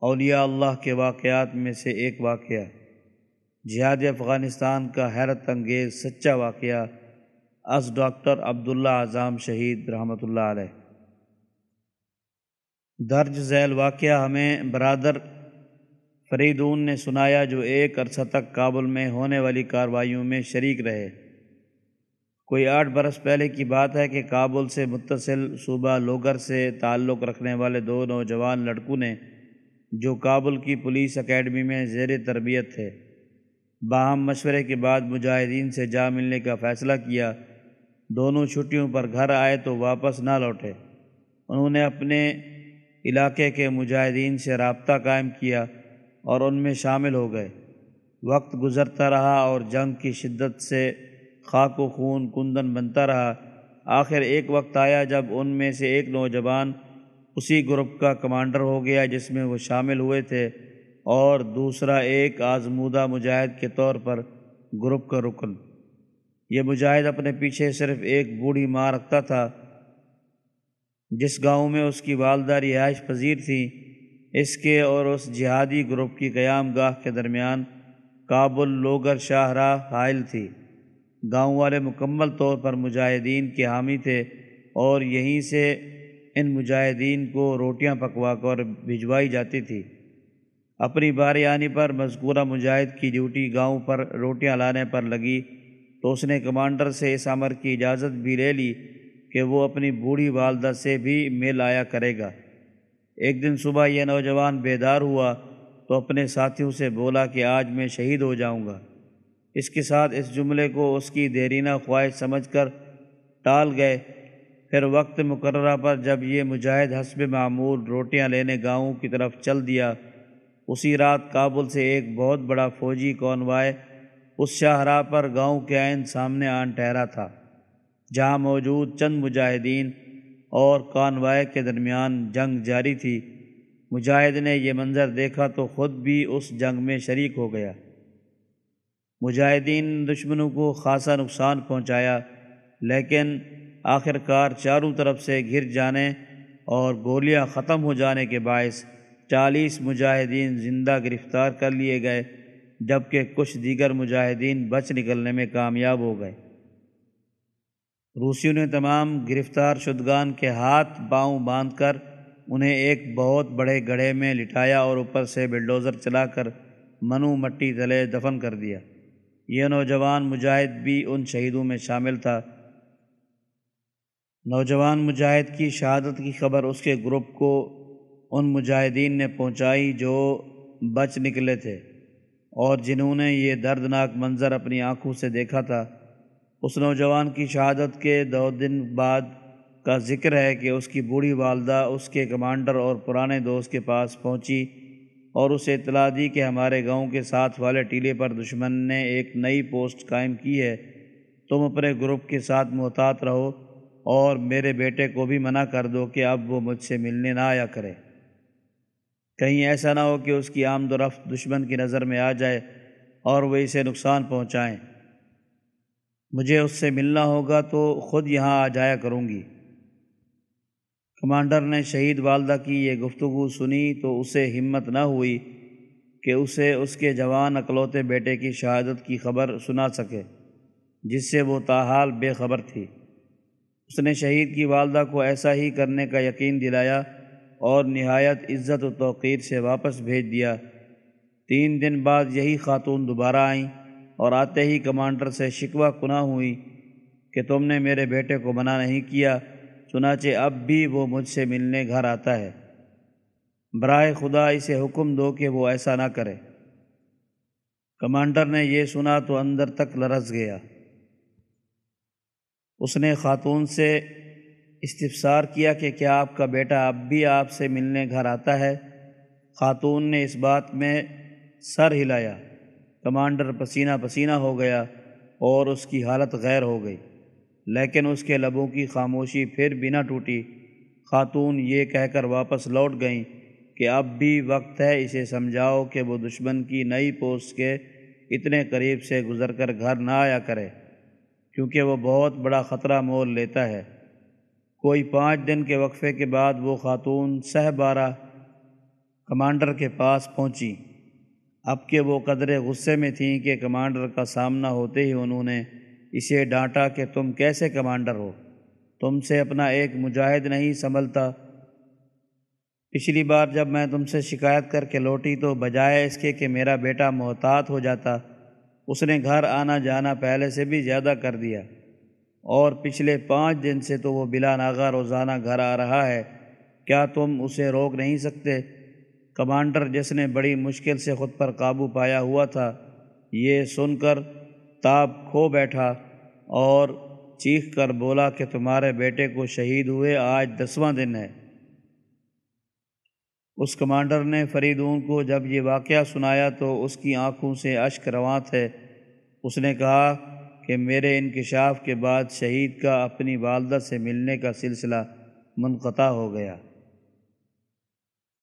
اولیاء اللہ کے واقعات میں سے ایک واقعہ۔ جہاد افغانستان کا حیرت انگیز سچا واقعہ از ڈاکٹر عبداللہ اعظام شہید رحمۃ اللہ علیہ۔ درج ذیل واقعہ ہمیں برادر فریدون نے سنایا جو ایک عرصہ تک کابل میں ہونے والی کارروائیوں میں شریک رہے۔ کوئی آٹھ برس پہلے کی بات ہے کہ کابل سے متصل صوبہ لوگر سے تعلق رکھنے والے دو نوجوان لڑکوں نے جو کابل کی پولیس اکیڈمی میں زیر تربیت تھے۔ باہم مشورے کے بعد مجاہدین سے جا ملنے کا فیصلہ کیا۔ دونوں چھٹیوں پر گھر آئے تو واپس نہ لوٹے۔ انہوں نے اپنے علاقے کے مجاہدین سے رابطہ قائم کیا اور ان میں شامل ہو گئے۔ وقت گزرتا رہا اور جنگ کی شدت سے خاک و خون کندن بنتا رہا۔ آخر ایک وقت آیا جب ان میں سے ایک نوجوان اسی گروپ کا کمانڈر ہو گیا جس میں وہ شامل ہوئے تھے اور دوسرا ایک آزمودہ مجاہد کے طور پر گروپ کا رکن۔ یہ مجاہد اپنے پیچھے صرف ایک بوڑھی ماں رکھتا تھا، جس گاؤں میں اس کی والدہ رہائش پذیر تھی، اس کے اور اس جہادی گروپ کی قیام گاہ کے درمیان کابل لوگر شاہراہ حائل تھی۔ گاؤں والے مکمل طور پر مجاہدین کے حامی تھے اور یہیں سے ان مجاہدین کو روٹیاں پکوا کر بھجوائی جاتی تھی۔ اپنی باری آنے پر مذکورہ مجاہد کی ڈیوٹی گاؤں پر روٹیاں لانے پر لگی۔ تو اس نے کمانڈر سے اس امر کی اجازت بھی لے لی کہ وہ اپنی بوڑھی والدہ سے بھی مل آیا کرے گا۔ ایک دن صبح یہ نوجوان بیدار ہوا تو اپنے ساتھیوں سے بولا کہ آج میں شہید ہو جاؤں گا۔ اس کے ساتھ اس جملے کو اس کی دیرینہ خواہش سمجھ کر ٹال گئے۔ پھر وقت مقررہ پر جب یہ مجاہد حسب معمول روٹیاں لینے گاؤں کی طرف چل دیا، اسی رات کابل سے ایک بہت بڑا فوجی کونوائے اس شاہراہ پر گاؤں کے عین سامنے آن ٹھہرا تھا، جہاں موجود چند مجاہدین اور کانوائے کے درمیان جنگ جاری تھی۔ مجاہد نے یہ منظر دیکھا تو خود بھی اس جنگ میں شریک ہو گیا۔ مجاہدین دشمنوں کو خاصا نقصان پہنچایا، لیکن آخر کار چاروں طرف سے گر جانے اور گولیاں ختم ہو جانے کے باعث چالیس مجاہدین زندہ گرفتار کر لیے گئے، جبکہ کچھ دیگر مجاہدین بچ نکلنے میں کامیاب ہو گئے۔ روسیوں نے تمام گرفتار شدگان کے ہاتھ باؤں باندھ کر انہیں ایک بہت بڑے گڑھے میں لٹایا اور اوپر سے بلڈوزر چلا کر منو مٹی تلے دفن کر دیا۔ یہ نوجوان مجاہد بھی ان شہیدوں میں شامل تھا۔ نوجوان مجاہد کی شہادت کی خبر اس کے گروپ کو ان مجاہدین نے پہنچائی جو بچ نکلے تھے اور جنہوں نے یہ دردناک منظر اپنی آنکھوں سے دیکھا تھا۔ اس نوجوان کی شہادت کے دو دن بعد کا ذکر ہے کہ اس کی بوڑھی والدہ اس کے کمانڈر اور پرانے دوست کے پاس پہنچی اور اسے اطلاع دی کہ ہمارے گاؤں کے ساتھ والے ٹیلے پر دشمن نے ایک نئی پوسٹ قائم کی ہے۔ تم اپنے گروپ کے ساتھ محتاط رہو۔ اور میرے بیٹے کو بھی منع کر دو کہ اب وہ مجھ سے ملنے نہ آیا کرے۔ کہیں ایسا نہ ہو کہ اس کی آمد و رفت دشمن کی نظر میں آ جائے اور وہ اسے نقصان پہنچائیں۔ مجھے اس سے ملنا ہوگا تو خود یہاں آ جایا کروں گی۔ کمانڈر نے شہید والدہ کی یہ گفتگو سنی تو اسے ہمت نہ ہوئی کہ اسے اس کے جوان اکلوتے بیٹے کی شہادت کی خبر سنا سکے، جس سے وہ تاحال بے خبر تھی۔ اس نے شہید کی والدہ کو ایسا ہی کرنے کا یقین دلایا اور نہایت عزت و توقیر سے واپس بھیج دیا۔ تین دن بعد یہی خاتون دوبارہ آئیں اور آتے ہی کمانڈر سے شکوہ کنا ہوئی کہ تم نے میرے بیٹے کو منع نہیں کیا، چنانچہ اب بھی وہ مجھ سے ملنے گھر آتا ہے۔ برائے خدا اسے حکم دو کہ وہ ایسا نہ کرے۔ کمانڈر نے یہ سنا تو اندر تک لرز گیا۔ اس نے خاتون سے استفسار کیا کہ کیا آپ کا بیٹا اب بھی آپ سے ملنے گھر آتا ہے؟ خاتون نے اس بات میں سر ہلایا۔ کمانڈر پسینہ پسینہ ہو گیا اور اس کی حالت غیر ہو گئی۔ لیکن اس کے لبوں کی خاموشی پھر بنا ٹوٹی۔ خاتون یہ کہہ کر واپس لوٹ گئیں کہ اب بھی وقت ہے، اسے سمجھاؤ کہ وہ دشمن کی نئی پوسٹ کے اتنے قریب سے گزر کر گھر نہ آیا کرے۔ کیونکہ وہ بہت بڑا خطرہ مول لیتا ہے۔ کوئی پانچ دن کے وقفے کے بعد وہ خاتون سہ بارہ کمانڈر کے پاس پہنچی۔ اب کہ وہ قدرے غصے میں تھیں کہ کمانڈر کا سامنا ہوتے ہی انہوں نے اسے ڈانٹا کہ تم کیسے کمانڈر ہو؟ تم سے اپنا ایک مجاہد نہیں سنبھلتا۔ پچھلی بار جب میں تم سے شکایت کر کے لوٹی تو بجائے اس کے کہ میرا بیٹا محتاط ہو جاتا اس نے گھر آنا جانا پہلے سے بھی زیادہ کر دیا۔ اور پچھلے پانچ دن سے تو وہ بلا ناغا روزانہ گھر آ رہا ہے۔ کیا تم اسے روک نہیں سکتے؟ کمانڈر جس نے بڑی مشکل سے خود پر قابو پایا ہوا تھا، یہ سن کر تاب کھو بیٹھا اور چیخ کر بولا کہ تمہارے بیٹے کو شہید ہوئے، آج دسواں دن ہے۔ اس کمانڈر نے فریدون کو جب یہ واقعہ سنایا تو اس کی آنکھوں سے اشک رواں تھے۔ اس نے کہا کہ میرے انکشاف کے بعد شہید کا اپنی والدہ سے ملنے کا سلسلہ منقطع ہو گیا۔